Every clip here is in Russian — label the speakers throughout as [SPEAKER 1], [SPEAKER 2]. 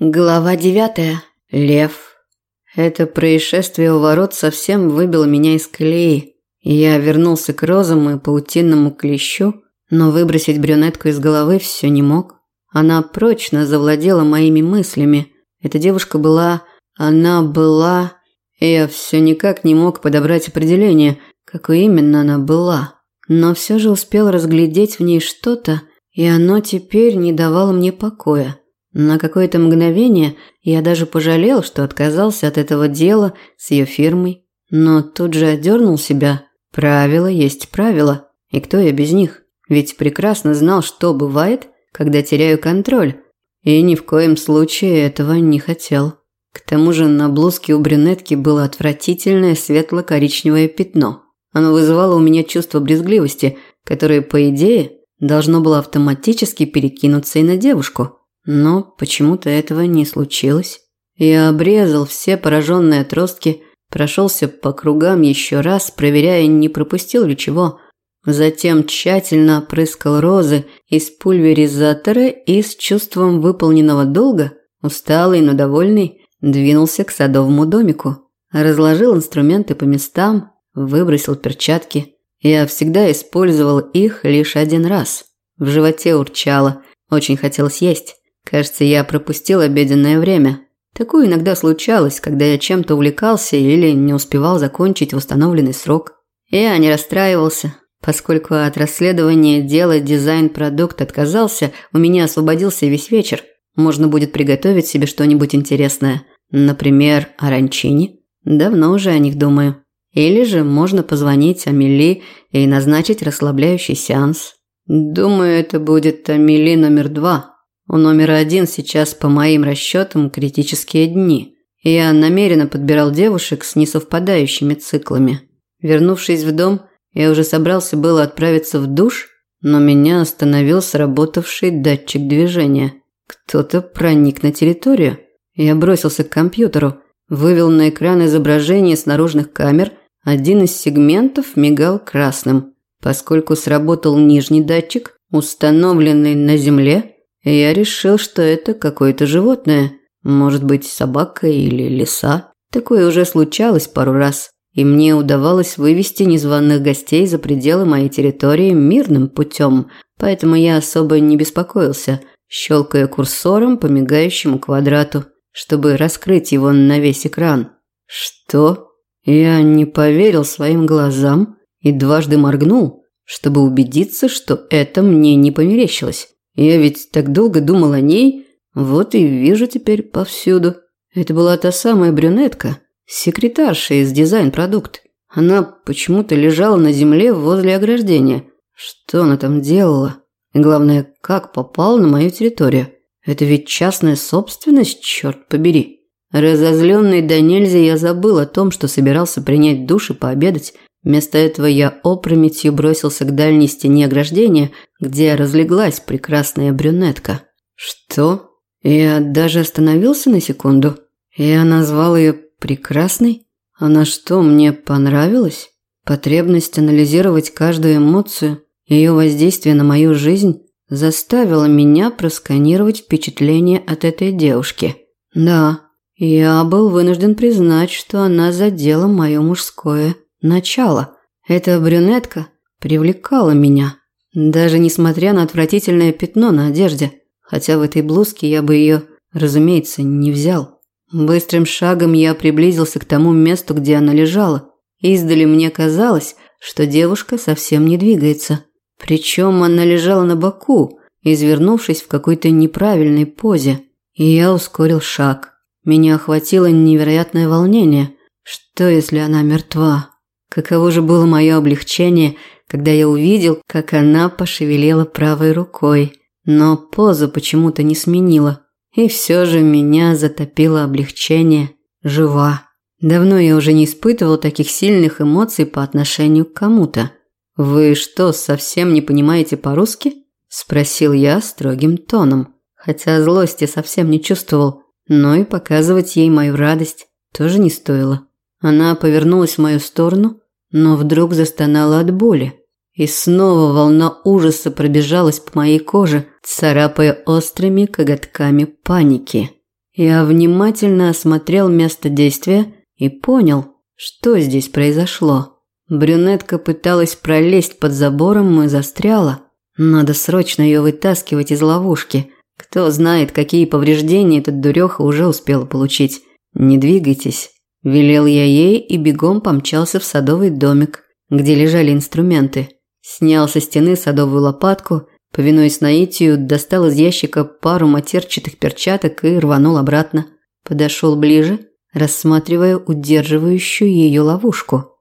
[SPEAKER 1] Глава девятая. Лев. Это происшествие у ворот совсем выбило меня из колеи. Я вернулся к розам и паутинному клещу, но выбросить брюнетку из головы все не мог. Она прочно завладела моими мыслями. Эта девушка была... Она была... Я все никак не мог подобрать определение, какой именно она была. Но все же успел разглядеть в ней что-то, и оно теперь не давало мне покоя. На какое-то мгновение я даже пожалел, что отказался от этого дела с ее фирмой, но тут же одернул себя. Правило есть правило, и кто я без них? Ведь прекрасно знал, что бывает, когда теряю контроль, и ни в коем случае этого не хотел. К тому же на блузке у брюнетки было отвратительное светло-коричневое пятно. Оно вызывало у меня чувство брезгливости, которое, по идее, должно было автоматически перекинуться и на девушку – но почему-то этого не случилось. Я обрезал все пораженные отростки, прошелся по кругам еще раз, проверяя, не пропустил ли чего. Затем тщательно опрыскал розы из пульверизатора и с чувством выполненного долга, усталый, но довольный, двинулся к садовому домику. Разложил инструменты по местам, выбросил перчатки. Я всегда использовал их лишь один раз. В животе урчало, очень хотелось есть. Кажется, я пропустил обеденное время. Такое иногда случалось, когда я чем-то увлекался или не успевал закончить установленный срок. Я не расстраивался, поскольку от расследования дела дизайн-продукт отказался, у меня освободился весь вечер. Можно будет приготовить себе что-нибудь интересное. Например, оранчини. Давно уже о них думаю. Или же можно позвонить Амели и назначить расслабляющий сеанс. Думаю, это будет Амели номер два. У номера один сейчас, по моим расчетам, критические дни. Я намеренно подбирал девушек с несовпадающими циклами. Вернувшись в дом, я уже собрался было отправиться в душ, но меня остановил сработавший датчик движения. Кто-то проник на территорию. Я бросился к компьютеру, вывел на экран изображение с наружных камер. Один из сегментов мигал красным. Поскольку сработал нижний датчик, установленный на земле, я решил, что это какое-то животное. Может быть, собака или лиса. Такое уже случалось пару раз. И мне удавалось вывести незваных гостей за пределы моей территории мирным путем. Поэтому я особо не беспокоился, щелкая курсором по мигающему квадрату, чтобы раскрыть его на весь экран. Что? Я не поверил своим глазам и дважды моргнул, чтобы убедиться, что это мне не померещилось. Я ведь так долго думал о ней, вот и вижу теперь повсюду. Это была та самая брюнетка, секретарша из дизайн-продукт. Она почему-то лежала на земле возле ограждения. Что она там делала? И главное, как попала на мою территорию? Это ведь частная собственность, черт побери. Разозленный до нельзя я забыл о том, что собирался принять душ и пообедать, Вместо этого я опрометью бросился к дальней стене ограждения, где разлеглась прекрасная брюнетка. Что? Я даже остановился на секунду. Я назвал ее прекрасной? Она что, мне понравилась? Потребность анализировать каждую эмоцию, ее воздействие на мою жизнь заставила меня просканировать впечатление от этой девушки. Да, я был вынужден признать, что она задела мое мужское Начало. Эта брюнетка привлекала меня, даже несмотря на отвратительное пятно на одежде, хотя в этой блузке я бы ее, разумеется, не взял. Быстрым шагом я приблизился к тому месту, где она лежала. Издали мне казалось, что девушка совсем не двигается. Причем она лежала на боку, извернувшись в какой-то неправильной позе. И я ускорил шаг. Меня охватило невероятное волнение. Что, если она мертва? Каково же было мое облегчение, когда я увидел, как она пошевелила правой рукой, но позу почему-то не сменила. И все же меня затопило облегчение. Жива. Давно я уже не испытывал таких сильных эмоций по отношению к кому-то. «Вы что, совсем не понимаете по-русски?» – спросил я строгим тоном, хотя злости совсем не чувствовал, но и показывать ей мою радость тоже не стоило. Она повернулась в мою сторону, но вдруг застонала от боли. И снова волна ужаса пробежалась по моей коже, царапая острыми коготками паники. Я внимательно осмотрел место действия и понял, что здесь произошло. Брюнетка пыталась пролезть под забором и застряла. Надо срочно ее вытаскивать из ловушки. Кто знает, какие повреждения этот дуреха уже успел получить. Не двигайтесь, велел я ей и бегом помчался в садовый домик, где лежали инструменты. Снял со стены садовую лопатку, повинуясь наитию, достал из ящика пару матерчатых перчаток и рванул обратно. Подошел ближе рассматривая удерживающую ее ловушку.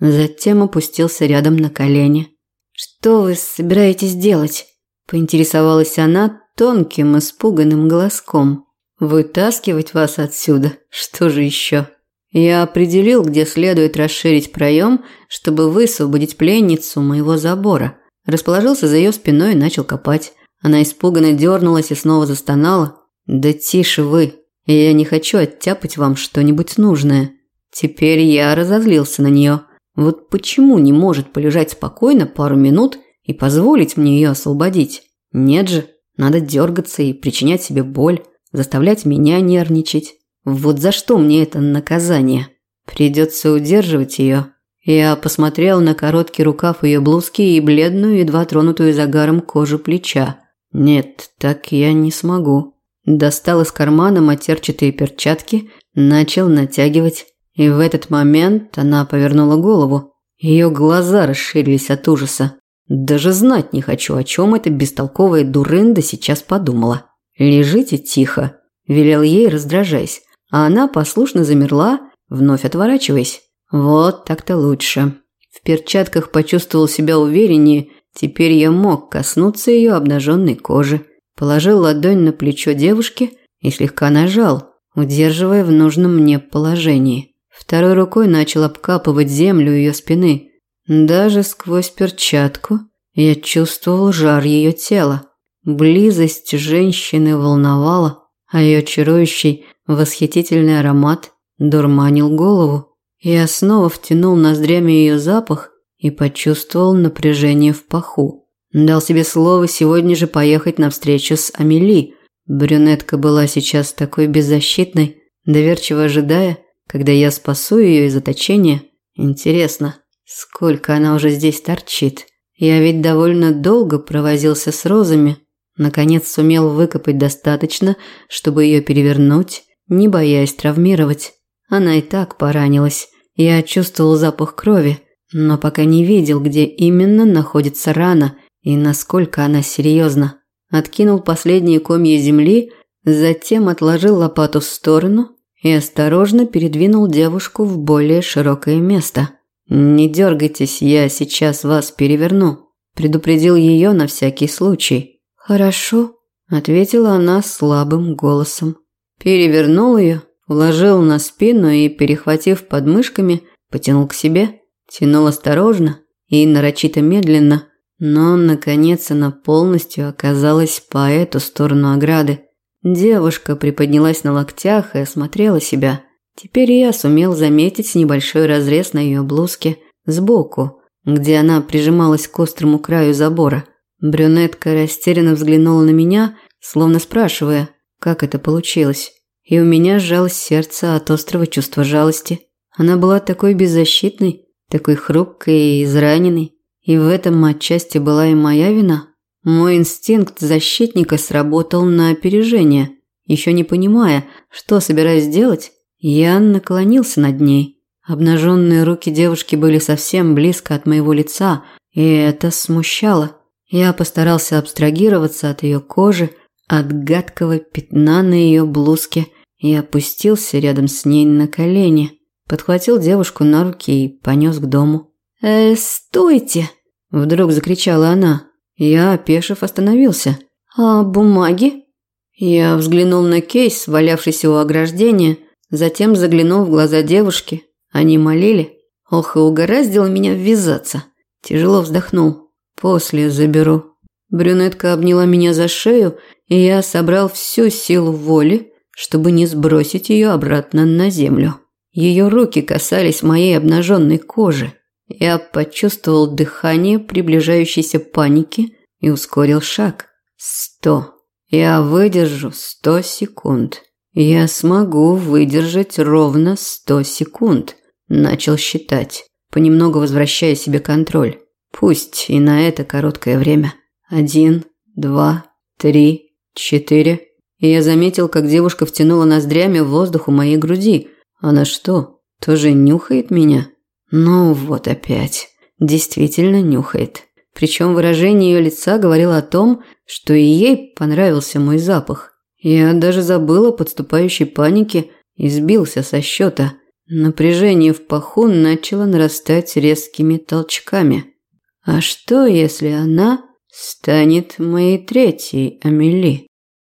[SPEAKER 1] Затем опустился рядом на колени. «Что вы собираетесь делать?» – поинтересовалась она тонким, испуганным голоском. «Вытаскивать вас отсюда? Что же еще?» Я определил, где следует расширить проем, чтобы высвободить пленницу моего забора. Расположился за ее спиной и начал копать. Она испуганно дернулась и снова застонала. «Да тише вы!» я не хочу оттяпать вам что-нибудь нужное. Теперь я разозлился на нее. Вот почему не может полежать спокойно пару минут и позволить мне ее освободить? Нет же, надо дергаться и причинять себе боль, заставлять меня нервничать. Вот за что мне это наказание? Придется удерживать ее. Я посмотрел на короткий рукав ее блузки и бледную, едва тронутую загаром кожу плеча. Нет, так я не смогу. Достал из кармана матерчатые перчатки, начал натягивать. И в этот момент она повернула голову. Ее глаза расширились от ужаса. Даже знать не хочу, о чем эта бестолковая дурында сейчас подумала. «Лежите тихо», – велел ей, раздражаясь. А она послушно замерла, вновь отворачиваясь. Вот так-то лучше. В перчатках почувствовал себя увереннее, теперь я мог коснуться ее обнаженной кожи положил ладонь на плечо девушки и слегка нажал, удерживая в нужном мне положении. Второй рукой начал обкапывать землю ее спины. Даже сквозь перчатку я чувствовал жар ее тела. Близость женщины волновала, а ее чарующий, восхитительный аромат дурманил голову. Я снова втянул ноздрями ее запах и почувствовал напряжение в паху. Дал себе слово сегодня же поехать на встречу с Амели. Брюнетка была сейчас такой беззащитной, доверчиво ожидая, когда я спасу ее из заточения. Интересно, сколько она уже здесь торчит? Я ведь довольно долго провозился с розами. Наконец сумел выкопать достаточно, чтобы ее перевернуть, не боясь травмировать. Она и так поранилась. Я чувствовал запах крови, но пока не видел, где именно находится рана – и насколько она серьезна. Откинул последние комья земли, затем отложил лопату в сторону и осторожно передвинул девушку в более широкое место. «Не дергайтесь, я сейчас вас переверну», – предупредил ее на всякий случай. «Хорошо», – ответила она слабым голосом. Перевернул ее, уложил на спину и, перехватив подмышками, потянул к себе. Тянул осторожно и нарочито медленно, но, наконец, она полностью оказалась по эту сторону ограды. Девушка приподнялась на локтях и осмотрела себя. Теперь я сумел заметить небольшой разрез на ее блузке сбоку, где она прижималась к острому краю забора. Брюнетка растерянно взглянула на меня, словно спрашивая, как это получилось. И у меня сжалось сердце от острого чувства жалости. Она была такой беззащитной, такой хрупкой и израненной. И в этом отчасти была и моя вина. Мой инстинкт защитника сработал на опережение. Еще не понимая, что собираюсь делать, я наклонился над ней. Обнаженные руки девушки были совсем близко от моего лица, и это смущало. Я постарался абстрагироваться от ее кожи, от гадкого пятна на ее блузке и опустился рядом с ней на колени. Подхватил девушку на руки и понес к дому. «Э, стойте!» – вдруг закричала она. Я, опешив, остановился. «А бумаги?» Я взглянул на кейс, валявшийся у ограждения, затем заглянул в глаза девушки. Они молили. Ох, и угораздило меня ввязаться. Тяжело вздохнул. «После заберу». Брюнетка обняла меня за шею, и я собрал всю силу воли, чтобы не сбросить ее обратно на землю. Ее руки касались моей обнаженной кожи. Я почувствовал дыхание приближающейся паники и ускорил шаг. Сто. Я выдержу сто секунд. Я смогу выдержать ровно сто секунд. Начал считать, понемногу возвращая себе контроль. Пусть и на это короткое время. Один, два, три, четыре. И я заметил, как девушка втянула ноздрями в воздух у моей груди. Она что, тоже нюхает меня? Ну вот опять. Действительно нюхает. Причем выражение ее лица говорило о том, что и ей понравился мой запах. Я даже забыл о подступающей панике и сбился со счета. Напряжение в паху начало нарастать резкими толчками. А что, если она станет моей третьей Амели?